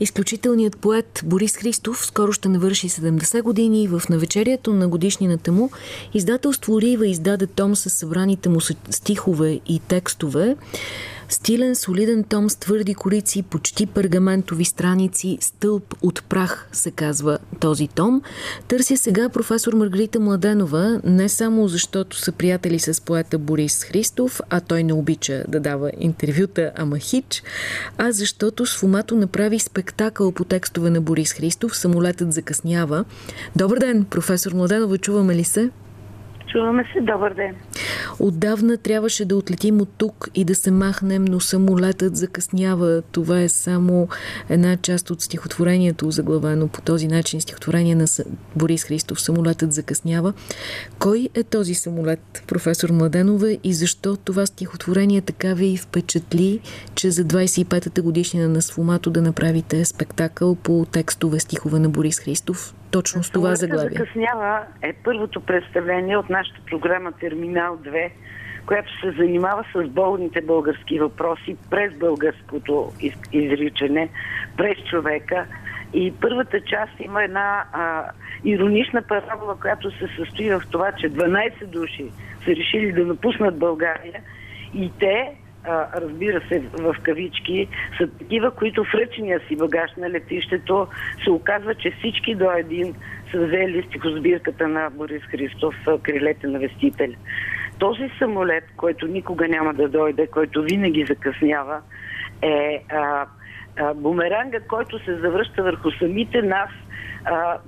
Изключителният поет Борис Христов скоро ще навърши 70 години и в навечерието на годишнината му издателство Рива издаде том с събраните му стихове и текстове. Стилен, солиден том с твърди корици, почти пергаментови страници, стълб от прах се казва този том. Търся сега професор Маргарита Младенова, не само защото са приятели с поета Борис Христов, а той не обича да дава интервюта, ама хич, а защото с Фомато направи спектакъл по текстове на Борис Христов «Самолетът закъснява». Добър ден, професор Младенова, чуваме ли се? Чуваме се. Добър ден. Отдавна трябваше да отлетим от тук и да се махнем, но самолетът закъснява. Това е само една част от стихотворението, заглавено по този начин. Стихотворение на Борис Христов. Самолетът закъснява. Кой е този самолет, професор Младенова, и защо това стихотворение така ви впечатли, че за 25-та годишнина на Сфомато да направите спектакъл по текстове стихове на Борис Христов? Точно с това заглавие. закъснява е първото представление от нашата програма Терминал 2, която се занимава с болните български въпроси през българското изричане, през човека. И първата част има една а, иронична парабола, която се състои в това, че 12 души са решили да напуснат България и те а, разбира се, в кавички, са такива, които в ръчния си багаж на летището се оказва, че всички до един са взели стихосбирката на Борис Христов Крилете на вестителя. Този самолет, който никога няма да дойде, който винаги закъснява, е а, а, бумеранга, който се завръща върху самите нас, а,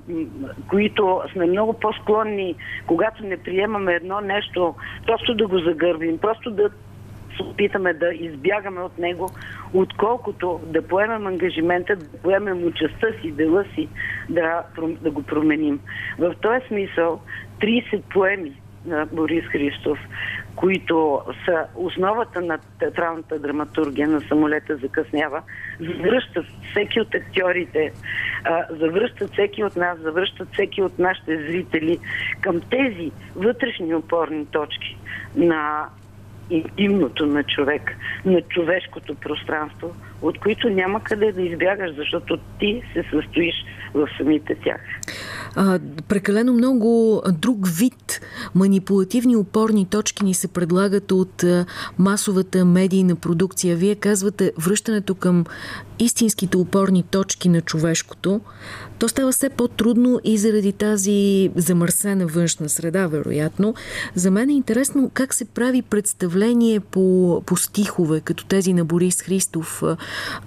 които сме много по-склонни, когато не приемаме едно нещо, просто да го загърбим, просто да се опитаме да избягаме от него, отколкото да поемем ангажимента, да поемем участта си, дела си, да, да го променим. В този смисъл 30 поеми на Борис Христов, които са основата на театралната драматургия на самолета закъснява, завръщат всеки от актьорите, завръщат всеки от нас, завръщат всеки от нашите зрители към тези вътрешни опорни точки на интимното на човек, на човешкото пространство, от които няма къде да избягаш, защото ти се състоиш в самите тях. А, прекалено много друг вид манипулативни опорни точки ни се предлагат от масовата медийна продукция. Вие казвате връщането към истинските опорни точки на човешкото, то става все по-трудно и заради тази замърсена външна среда, вероятно. За мен е интересно как се прави представление по, по стихове, като тези на Борис Христов.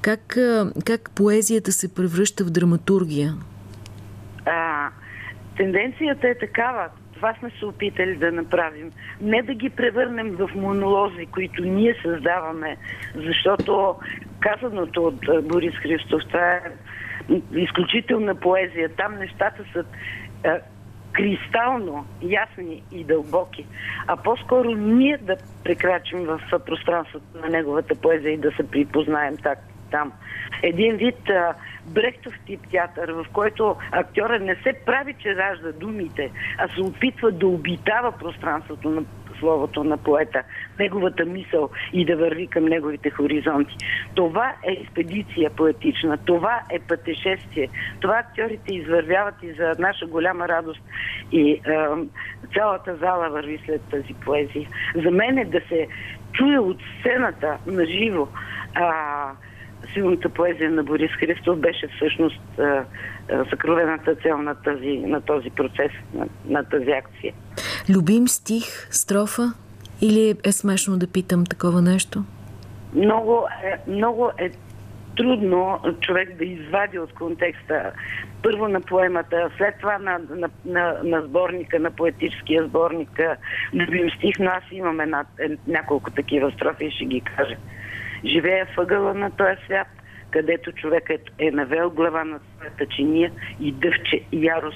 Как, как поезията се превръща в драматургия? А, тенденцията е такава. Това сме се опитали да направим. Не да ги превърнем в монолози, които ние създаваме, защото казаното от Борис Христов, това е изключителна поезия. Там нещата са кристално ясни и дълбоки, а по-скоро ние да прекрачим в пространството на неговата поезия и да се припознаем так, там. Един вид а, Брехтов тип театър, в който актьора не се прави, че ражда думите, а се опитва да обитава пространството на словото на поета, неговата мисъл и да върви към неговите хоризонти. Това е експедиция поетична, това е пътешествие. Това актьорите извървяват и за наша голяма радост и е, цялата зала върви след тази поезия. За мен е да се чуе от сцената на живо силната поезия на Борис Христов беше всъщност съкровената цел на, на този процес, на, на тази акция. Любим стих, строфа? Или е смешно да питам такова нещо? Много е, много е трудно човек да извади от контекста първо на поемата, след това на, на, на, на сборника, на поетическия сборник Любим стих, но аз имам една, е, няколко такива строфи и ще ги кажа. Живея въгъла на този свят, където човекът е навел глава на своята чиния и дъвче ярост